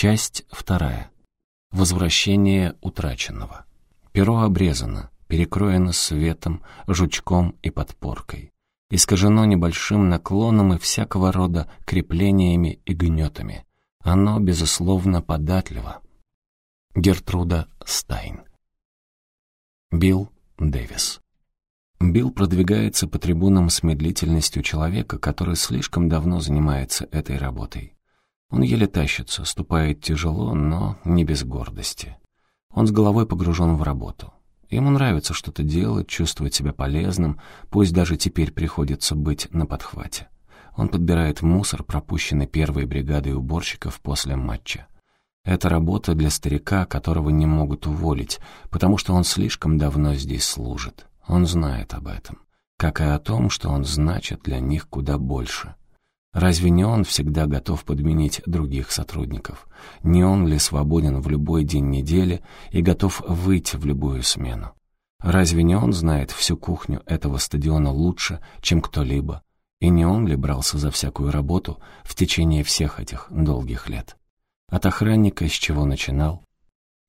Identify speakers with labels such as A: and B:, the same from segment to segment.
A: Часть вторая. Возвращение утраченного. Перо обрезано, перекроено светом, жучком и подпоркой. Искажено небольшим наклоном и всякого рода креплениями и гнетами. Оно, безусловно, податливо. Гертруда Стайн. Билл Дэвис. Билл продвигается по трибунам с медлительностью человека, который слишком давно занимается этой работой. Он еле тащится, ступает тяжело, но не без гордости. Он с головой погружен в работу. Ему нравится что-то делать, чувствовать себя полезным, пусть даже теперь приходится быть на подхвате. Он подбирает мусор, пропущенный первой бригадой уборщиков после матча. Это работа для старика, которого не могут уволить, потому что он слишком давно здесь служит. Он знает об этом, как и о том, что он значит для них куда больше. Разве не он всегда готов подменить других сотрудников? Не он ли свободен в любой день недели и готов выйти в любую смену? Разве не он знает всю кухню этого стадиона лучше, чем кто-либо? И не он ли брался за всякую работу в течение всех этих долгих лет? От охранника, с чего начинал,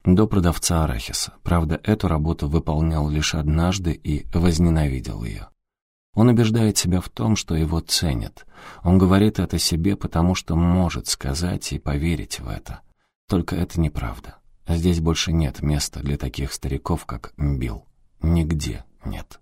A: до продавца арахиса. Правда, эту работу выполнял лишь однажды и возненавидел ее. Он убеждает себя в том, что его ценят. Он говорит это себе, потому что может сказать и поверить в это. Только это неправда. Здесь больше нет места для таких стариков, как Билл. Нигде нет.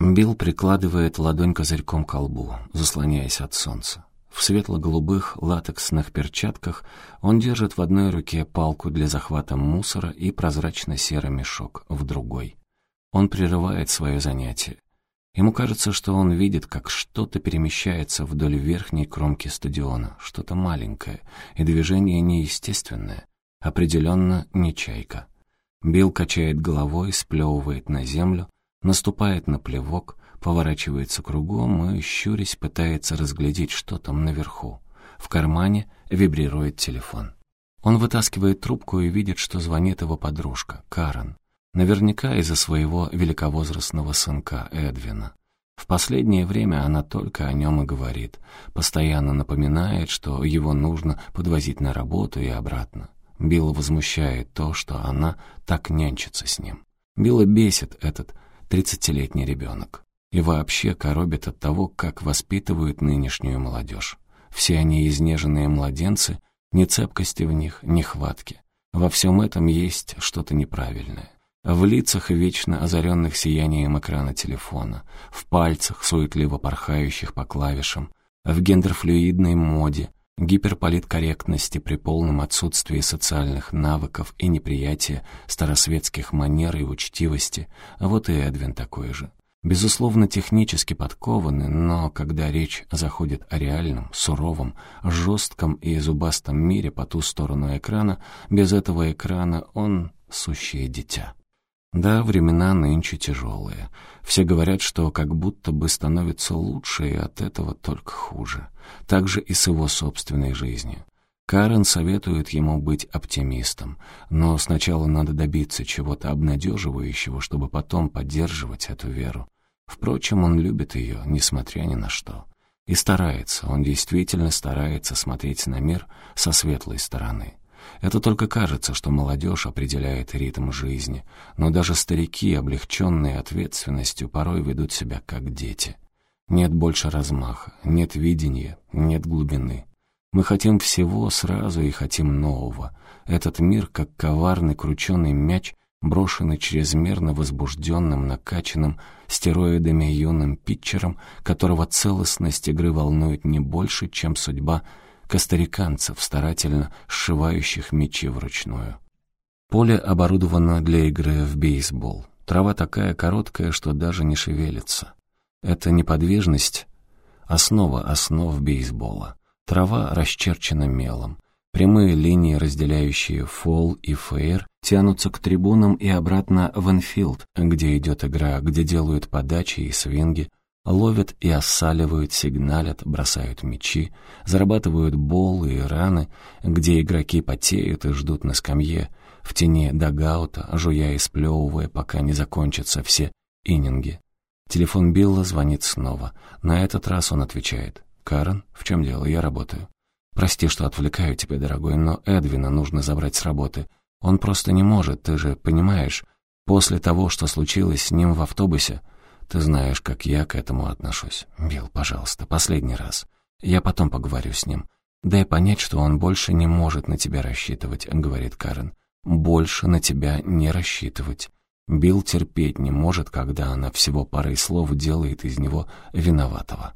A: Билл прикладывает ладонь козырьком к лбу, заслоняясь от солнца. В светло-голубых латексных перчатках он держит в одной руке палку для захвата мусора и прозрачно-серый мешок в другой. Он прерывает свое занятие. Ему кажется, что он видит, как что-то перемещается вдоль верхней кромки стадиона, что-то маленькое, и движение неестественное, определенно не чайка. Билл качает головой, сплевывает на землю, наступает на плевок, поворачивается кругом и, щурясь, пытается разглядеть, что там наверху. В кармане вибрирует телефон. Он вытаскивает трубку и видит, что звонит его подружка, Карен. Наверняка из-за своего великовозрастного сынка Эдвина. В последнее время она только о нем и говорит, постоянно напоминает, что его нужно подвозить на работу и обратно. Билла возмущает то, что она так нянчится с ним. Билла бесит этот тридцатилетний ребенок. И вообще коробит от того, как воспитывают нынешнюю молодежь. Все они изнеженные младенцы, ни цепкости в них, ни хватки. Во всем этом есть что-то неправильное. В лицах, вечно озаренных сиянием экрана телефона, в пальцах, суетливо порхающих по клавишам, в гендерфлюидной моде, гиперполиткорректности при полном отсутствии социальных навыков и неприятия старосветских манер и учтивости, вот и Эдвин такой же. Безусловно, технически подкованный, но когда речь заходит о реальном, суровом, жестком и зубастом мире по ту сторону экрана, без этого экрана он сущее дитя. Да, времена нынче тяжелые. Все говорят, что как будто бы становится лучше, и от этого только хуже. Так же и с его собственной жизнью. Карен советует ему быть оптимистом, но сначала надо добиться чего-то обнадеживающего, чтобы потом поддерживать эту веру. Впрочем, он любит ее, несмотря ни на что. И старается, он действительно старается смотреть на мир со светлой стороны. Это только кажется, что молодежь определяет ритм жизни, но даже старики, облегченные ответственностью, порой ведут себя как дети. Нет больше размаха, нет видения, нет глубины. Мы хотим всего сразу и хотим нового. Этот мир, как коварный крученый мяч, брошенный чрезмерно возбужденным, накачанным стероидами юным питчером, которого целостность игры волнует не больше, чем судьба костариканцев, старательно сшивающих мечи вручную. Поле оборудовано для игры в бейсбол. Трава такая короткая, что даже не шевелится. Это неподвижность — основа основ бейсбола. Трава расчерчена мелом. Прямые линии, разделяющие фол и фейр, тянутся к трибунам и обратно в инфилд, где идет игра, где делают подачи и свинги, Ловят и осаливают, сигналят, бросают мячи, зарабатывают болы и раны, где игроки потеют и ждут на скамье, в тени дагаута, жуя и сплевывая, пока не закончатся все иннинги. Телефон Билла звонит снова. На этот раз он отвечает. «Карен, в чем дело? Я работаю». «Прости, что отвлекаю тебя, дорогой, но Эдвина нужно забрать с работы. Он просто не может, ты же понимаешь. После того, что случилось с ним в автобусе, ты знаешь, как я к этому отношусь. Билл, пожалуйста, последний раз. Я потом поговорю с ним. Дай понять, что он больше не может на тебя рассчитывать», — говорит Карен. «Больше на тебя не рассчитывать». Билл терпеть не может, когда она всего парой слов делает из него виноватого.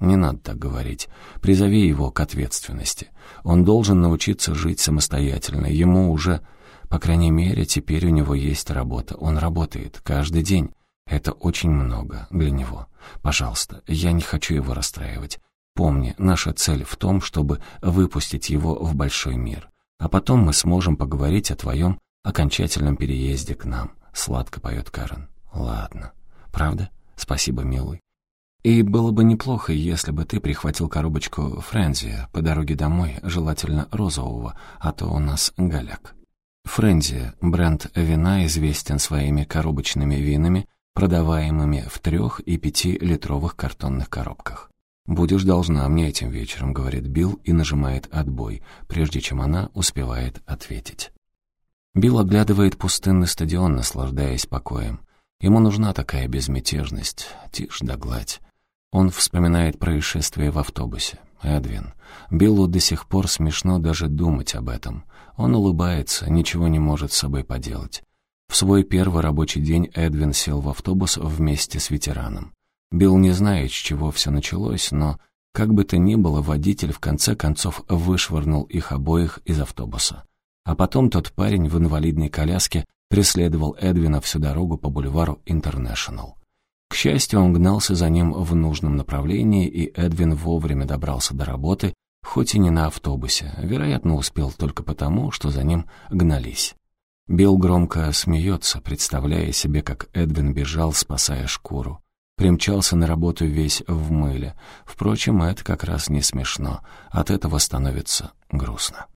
A: Не надо так говорить. Призови его к ответственности. Он должен научиться жить самостоятельно. Ему уже, по крайней мере, теперь у него есть работа. Он работает каждый день. Это очень много для него. Пожалуйста, я не хочу его расстраивать. Помни, наша цель в том, чтобы выпустить его в большой мир. А потом мы сможем поговорить о твоем окончательном переезде к нам. Сладко поет Карен. Ладно. Правда? Спасибо, милый. И было бы неплохо, если бы ты прихватил коробочку Френзи по дороге домой, желательно розового, а то у нас голяк. Френзи, бренд вина, известен своими коробочными винами, продаваемыми в трех- и пятилитровых картонных коробках. «Будешь должна мне этим вечером», — говорит Билл и нажимает «отбой», прежде чем она успевает ответить. Билл оглядывает пустынный стадион, наслаждаясь покоем. Ему нужна такая безмятежность, тишь да гладь. Он вспоминает происшествие в автобусе. Эдвин. Биллу до сих пор смешно даже думать об этом. Он улыбается, ничего не может с собой поделать. В свой первый рабочий день Эдвин сел в автобус вместе с ветераном. Билл не знает, с чего все началось, но, как бы то ни было, водитель в конце концов вышвырнул их обоих из автобуса. А потом тот парень в инвалидной коляске преследовал Эдвина всю дорогу по бульвару Интернешнл. К счастью, он гнался за ним в нужном направлении, и Эдвин вовремя добрался до работы, хоть и не на автобусе, вероятно, успел только потому, что за ним гнались. Билл громко смеется, представляя себе, как Эдвин бежал, спасая шкуру. Примчался на работу весь в мыле. Впрочем, это как раз не смешно. От этого становится грустно.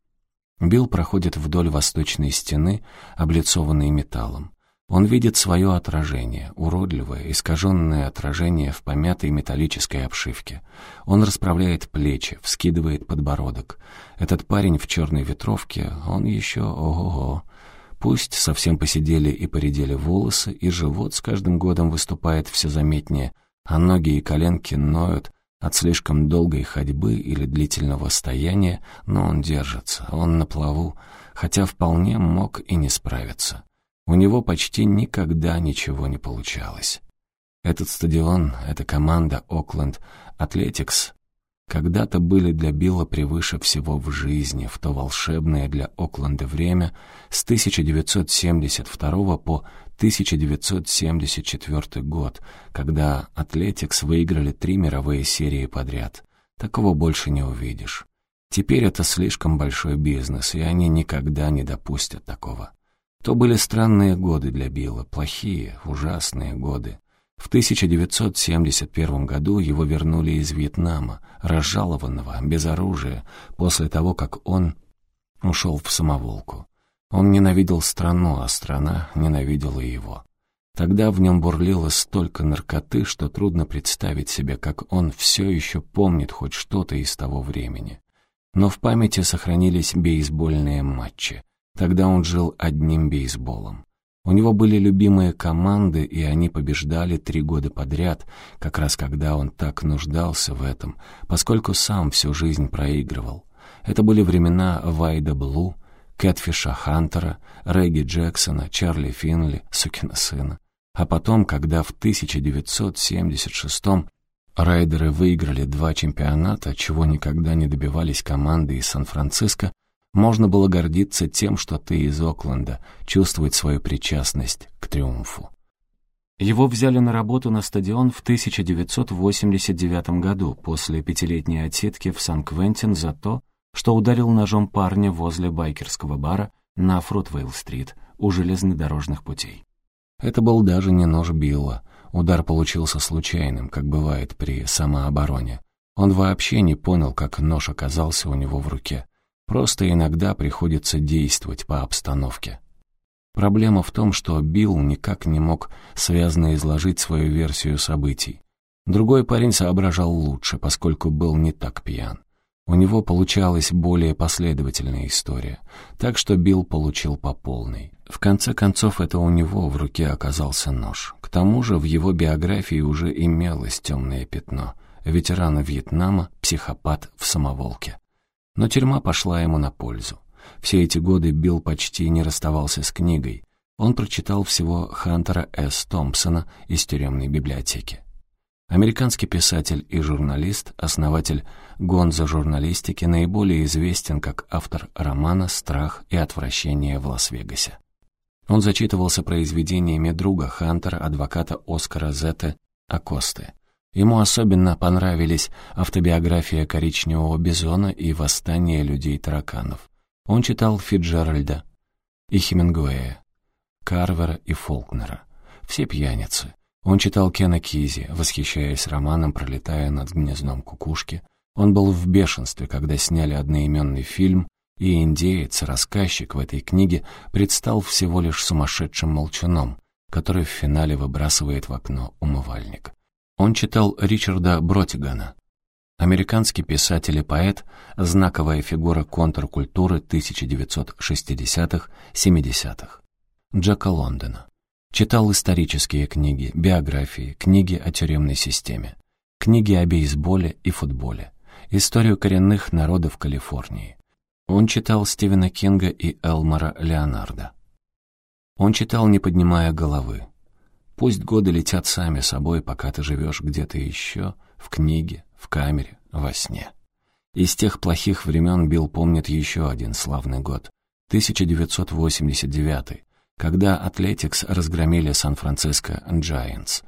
A: Билл проходит вдоль восточной стены, облицованной металлом. Он видит свое отражение, уродливое, искаженное отражение в помятой металлической обшивке. Он расправляет плечи, вскидывает подбородок. Этот парень в черной ветровке, он еще ого-го. Пусть совсем посидели и поредели волосы, и живот с каждым годом выступает все заметнее, а ноги и коленки ноют, от слишком долгой ходьбы или длительного стояния, но он держится, он на плаву, хотя вполне мог и не справиться. У него почти никогда ничего не получалось. Этот стадион, эта команда Окленд Атлетикс когда-то были для Билла превыше всего в жизни в то волшебное для Окленда время с 1972 по 1974 год, когда Атлетикс выиграли три мировые серии подряд. Такого больше не увидишь. Теперь это слишком большой бизнес, и они никогда не допустят такого. То были странные годы для Билла, плохие, ужасные годы. В 1971 году его вернули из Вьетнама, разжалованного, без оружия, после того, как он ушел в самоволку. Он ненавидел страну, а страна ненавидела его. Тогда в нем бурлило столько наркоты, что трудно представить себе, как он все еще помнит хоть что-то из того времени. Но в памяти сохранились бейсбольные матчи. Тогда он жил одним бейсболом. У него были любимые команды, и они побеждали три года подряд, как раз когда он так нуждался в этом, поскольку сам всю жизнь проигрывал. Это были времена Вайда Блу, Кэтфиша Хантера, Регги Джексона, Чарли Финли, сукина сына. А потом, когда в 1976-м райдеры выиграли два чемпионата, чего никогда не добивались команды из Сан-Франциско, можно было гордиться тем, что ты из Окленда, чувствовать свою причастность к триумфу. Его взяли на работу на стадион в 1989 году после пятилетней отсидки в Сан-Квентин за то, что ударил ножом парня возле байкерского бара на Фрутвейл-стрит у железнодорожных путей. Это был даже не нож Билла. Удар получился случайным, как бывает при самообороне. Он вообще не понял, как нож оказался у него в руке. Просто иногда приходится действовать по обстановке. Проблема в том, что Билл никак не мог связно изложить свою версию событий. Другой парень соображал лучше, поскольку был не так пьян. У него получалась более последовательная история, так что Билл получил по полной. В конце концов, это у него в руке оказался нож. К тому же в его биографии уже имелось темное пятно. Ветерана Вьетнама, психопат в самоволке. Но тюрьма пошла ему на пользу. Все эти годы Билл почти не расставался с книгой. Он прочитал всего Хантера С. Томпсона из тюремной библиотеки. Американский писатель и журналист, основатель гонза журналистики, наиболее известен как автор романа «Страх и отвращение в Лас-Вегасе». Он зачитывался произведениями друга Хантера, адвоката Оскара Зетте Акосты. Ему особенно понравились автобиография коричневого бизона и восстание людей-тараканов. Он читал Фиджеральда и Хемингуэя, Карвера и Фолкнера. Все пьяницы. Он читал Кена Кизи, восхищаясь романом, пролетая над гнездом кукушки. Он был в бешенстве, когда сняли одноименный фильм, и индеец, рассказчик в этой книге, предстал всего лишь сумасшедшим молчуном, который в финале выбрасывает в окно умывальник. Он читал Ричарда Бротигана, американский писатель и поэт, знаковая фигура контркультуры 1960-70-х, Джека Лондона. Читал исторические книги, биографии, книги о тюремной системе, книги о бейсболе и футболе, историю коренных народов Калифорнии. Он читал Стивена Кинга и Элмора Леонарда. Он читал, не поднимая головы. Пусть годы летят сами собой, пока ты живешь где-то еще, в книге, в камере, во сне. Из тех плохих времен Билл помнит еще один славный год — 1989 когда Атлетикс разгромили Сан-Франциско Giants.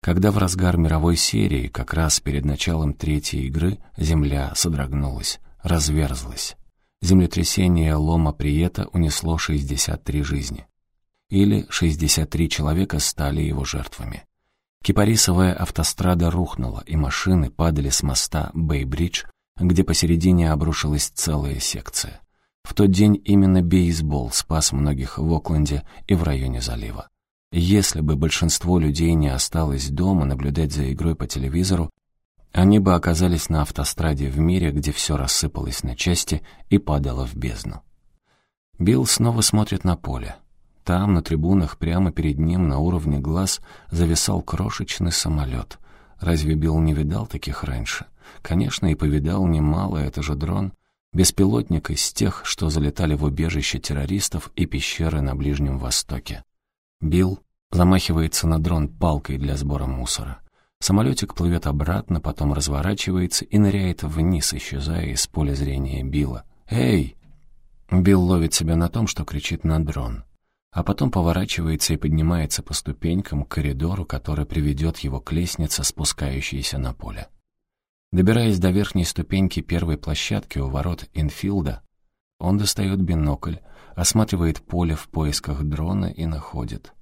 A: Когда в разгар мировой серии, как раз перед началом третьей игры, земля содрогнулась, разверзлась. Землетрясение Лома Приета унесло 63 жизни. Или 63 человека стали его жертвами. Кипарисовая автострада рухнула, и машины падали с моста Бэй-Бридж, где посередине обрушилась целая секция. В тот день именно бейсбол спас многих в Окленде и в районе залива. Если бы большинство людей не осталось дома наблюдать за игрой по телевизору, они бы оказались на автостраде в мире, где все рассыпалось на части и падало в бездну. Билл снова смотрит на поле. Там, на трибунах, прямо перед ним, на уровне глаз, зависал крошечный самолет. Разве Билл не видал таких раньше? Конечно, и повидал немало, это же дрон — Беспилотник из тех, что залетали в убежище террористов и пещеры на Ближнем Востоке. Билл замахивается на дрон палкой для сбора мусора. Самолетик плывет обратно, потом разворачивается и ныряет вниз, исчезая из поля зрения Билла. «Эй!» Билл ловит себя на том, что кричит на дрон. А потом поворачивается и поднимается по ступенькам к коридору, который приведет его к лестнице, спускающейся на поле. Добираясь до верхней ступеньки первой площадки у ворот инфилда, он достает бинокль, осматривает поле в поисках дрона и находит.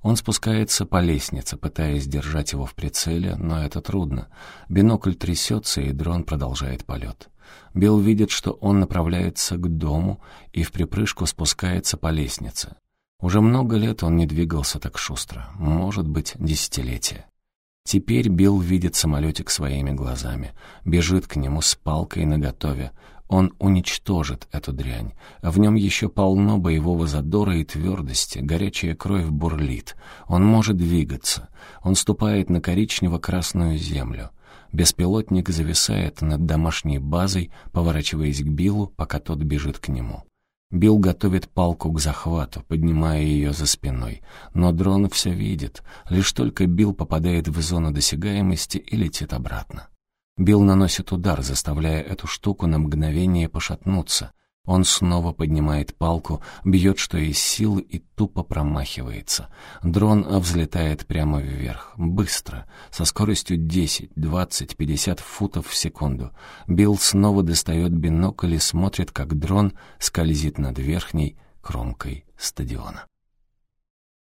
A: Он спускается по лестнице, пытаясь держать его в прицеле, но это трудно. Бинокль трясется, и дрон продолжает полет. Билл видит, что он направляется к дому и в припрыжку спускается по лестнице. Уже много лет он не двигался так шустро, может быть, десятилетия. Теперь Билл видит самолетик своими глазами, бежит к нему с палкой наготове. Он уничтожит эту дрянь. В нем еще полно боевого задора и твердости, горячая кровь бурлит. Он может двигаться. Он ступает на коричнево-красную землю. Беспилотник зависает над домашней базой, поворачиваясь к Биллу, пока тот бежит к нему. Билл готовит палку к захвату, поднимая ее за спиной. Но дрон все видит. Лишь только Билл попадает в зону досягаемости и летит обратно. Билл наносит удар, заставляя эту штуку на мгновение пошатнуться. Он снова поднимает палку, бьет что из силы и тупо промахивается. Дрон взлетает прямо вверх, быстро, со скоростью 10, 20, 50 футов в секунду. Билл снова достает бинокль и смотрит, как дрон скользит над верхней кромкой стадиона.